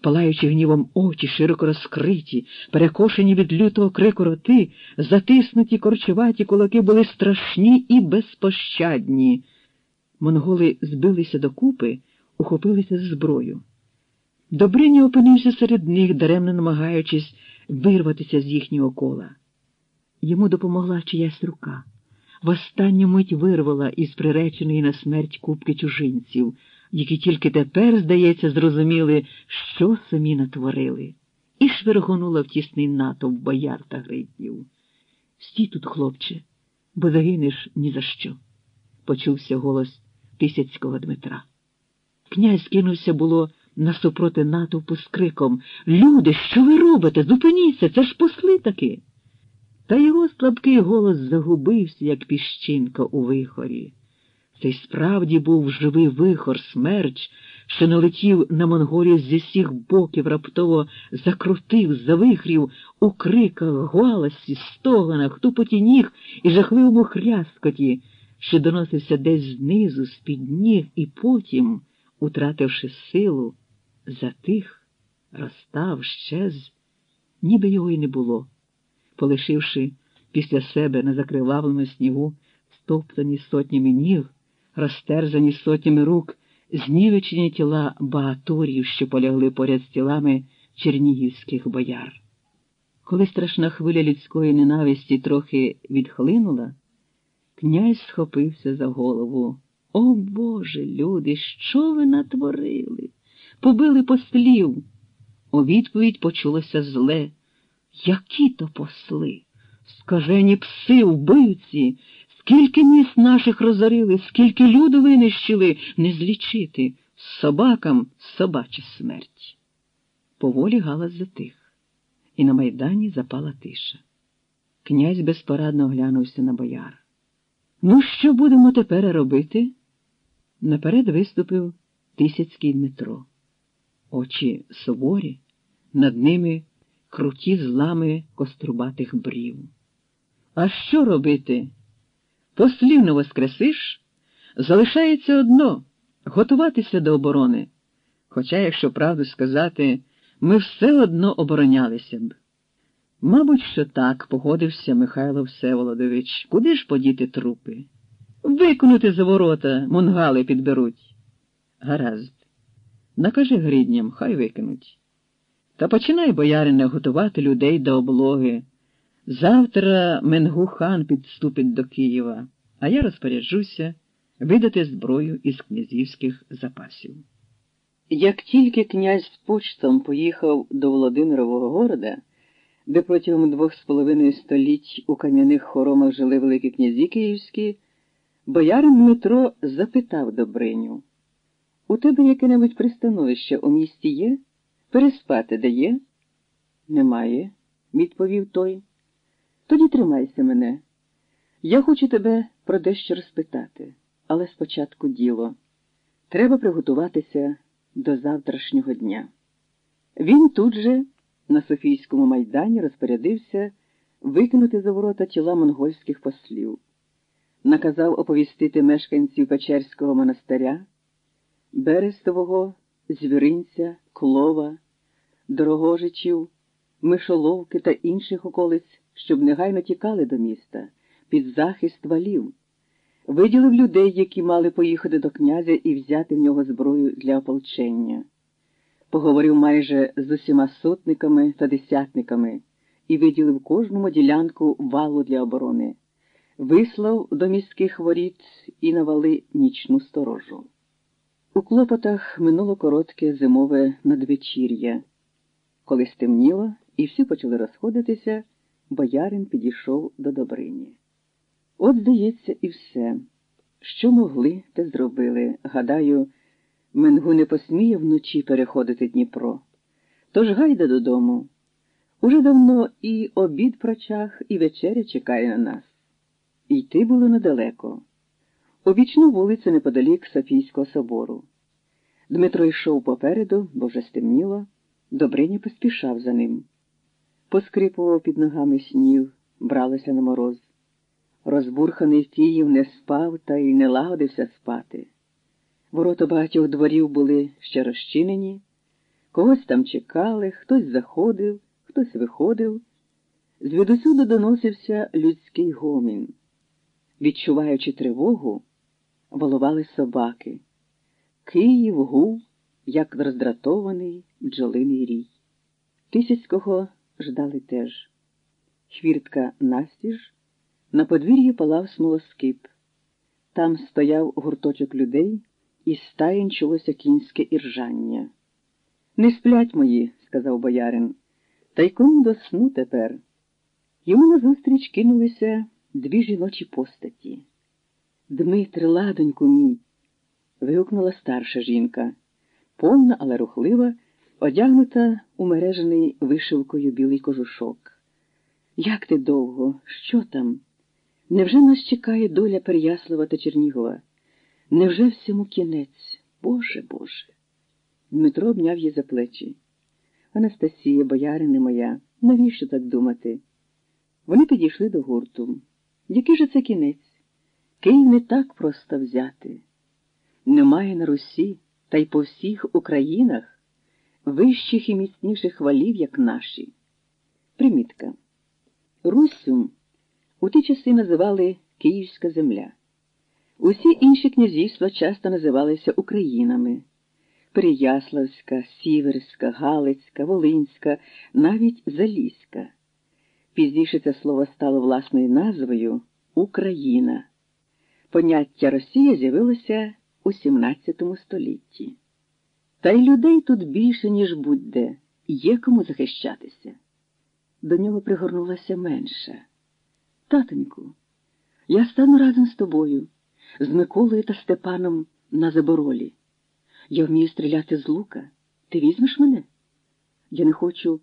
палаючи гнівом очі, широко розкриті, перекошені від лютого крику роти, затиснуті корчуваті кулаки були страшні і безпощадні. Монголи збилися докупи, ухопилися з зброю. Добриня опинився серед них, даремно намагаючись вирватися з їхнього кола. Йому допомогла чиясь рука. В останню мить вирвала із приреченої на смерть кубки чужинців, які тільки тепер, здається, зрозуміли, що самі натворили, і швиргонула в тісний натовп бояр та гриднів. Стій тут, хлопче, бо загинеш ні за що, почувся голос Тисяцького Дмитра. Князь кинувся було насупроти натовпу з криком Люди, що ви робите? Зупиніться, це ж посли таки. Та його слабкий голос загубився, як піщинка у вихорі. Це й справді був живий вихор, смерч, що налетів на монголів зі всіх боків, раптово закрутив, завихрів у криках, галасі, стогонах, тупоті ніг і жахливому хряскоті, що доносився десь знизу, з-під ніг, і потім, утративши силу, затих, розстав, щез, ніби його й не було полишивши після себе на закривавленому снігу стоптані сотнями ніг, розтерзані сотнями рук, знівечені тіла багаторів, що полягли поряд з тілами чернігівських бояр. Коли страшна хвиля людської ненависті трохи відхлинула, князь схопився за голову. О Боже, люди, що ви натворили? Побили послів. У відповідь почулося зле. Які то посли, скажені пси, вбивці, скільки міст наших розорили, скільки люду винищили, не злічити, собакам собача смерть. Поволі галас затих, і на майдані запала тиша. Князь безпорадно оглянувся на бояр. Ну, що будемо тепер робити? Наперед виступив Тисяцький Дмитро. Очі суворі, над ними круті злами кострубатих брів. А що робити? Послів не воскресиш, залишається одно готуватися до оборони. Хоча, якщо правду сказати, ми все одно оборонялися б. Мабуть, що так, погодився Михайло Всеволодович. Куди ж подіти трупи? Виконати за ворота, монгали підберуть. Гаразд. Накажи грідням, хай викинуть. Та починай, боярине, готувати людей до облоги. Завтра Менгу-хан підступить до Києва, а я розпоряджуся видати зброю із князівських запасів. Як тільки князь з почтом поїхав до Володимирового города, де протягом двох з половиною століть у кам'яних хоромах жили великі князі київські, боярин Дмитро запитав Добриню У тебе яке-небудь пристановище у місті є? Переспати дає? Немає, відповів той. Тоді тримайся мене. Я хочу тебе про дещо розпитати, але спочатку діло. Треба приготуватися до завтрашнього дня. Він тут же, на Софійському майдані, розпорядився викинути за ворота тіла монгольських послів, наказав оповістити мешканців Печерського монастиря, Берестового, Звіринця, Клова, Дорогожичів, Мишоловки та інших околиць, щоб негайно тікали до міста під захист валів, виділив людей, які мали поїхати до князя і взяти в нього зброю для ополчення. Поговорив майже з усіма сотниками та десятниками і виділив кожному ділянку валу для оборони, вислав до міських воріт і навали нічну сторожу. У клопотах минуло коротке зимове надвечір'я. Коли стемніло і всі почали розходитися, боярин підійшов до Добрині. От, здається, і все. Що могли, те зробили. Гадаю, Менгу не посміє вночі переходити Дніпро. Тож гайда додому. Уже давно і обід прочах, і вечеря чекає на нас. йти було недалеко. У вічну вулицю неподалік Софійського собору. Дмитро йшов попереду, бо вже стемніло, Добриня поспішав за ним. Поскрипував під ногами сніг, бралося на мороз. Розбурханий Київ не спав та й не лагодився спати. Ворота багатьох дворів були ще розчинені. Когось там чекали, хтось заходив, хтось виходив. Звідусюди доносився людський гомін. Відчуваючи тривогу, волували собаки. Київ гув, як роздратований бджолиний рій. Тисяцького ждали теж. Хвіртка настіж, на подвір'ї палав смолоскип. Там стояв гурточок людей, і стаєн чулося кінське іржання. Не сплять мої, сказав боярин, та й кому до сну тепер. Йому назустріч кинулися дві жіночі постаті. Дмитре, ладоньку мій. вигукнула старша жінка, повна, але рухлива, одягнута у мережений вишивкою білий кожушок. Як ти довго? Що там? Невже нас чекає доля Переяслава та Чернігова? Невже всьому кінець? Боже Боже. Дмитро обняв її за плечі. Анастасія, боярини моя, навіщо так думати? Вони підійшли до гурту. Який же це кінець? Київ не так просто взяти. Немає на Русі та й по всіх Українах вищих і міцніших валів, як наші. Примітка. Руссю у ті часи називали Київська земля. Усі інші князівства часто називалися Українами. Переяславська, Сіверська, Галицька, Волинська, навіть Залізька. Пізніше це слово стало власною назвою Україна. Поняття Росія з'явилося у XVII столітті. Та й людей тут більше, ніж будь-де, є кому захищатися. До нього пригорнулася менша. Татоньку, я стану разом з тобою, з Миколою та Степаном на заборолі. Я вмію стріляти з лука. Ти візьмеш мене? Я не хочу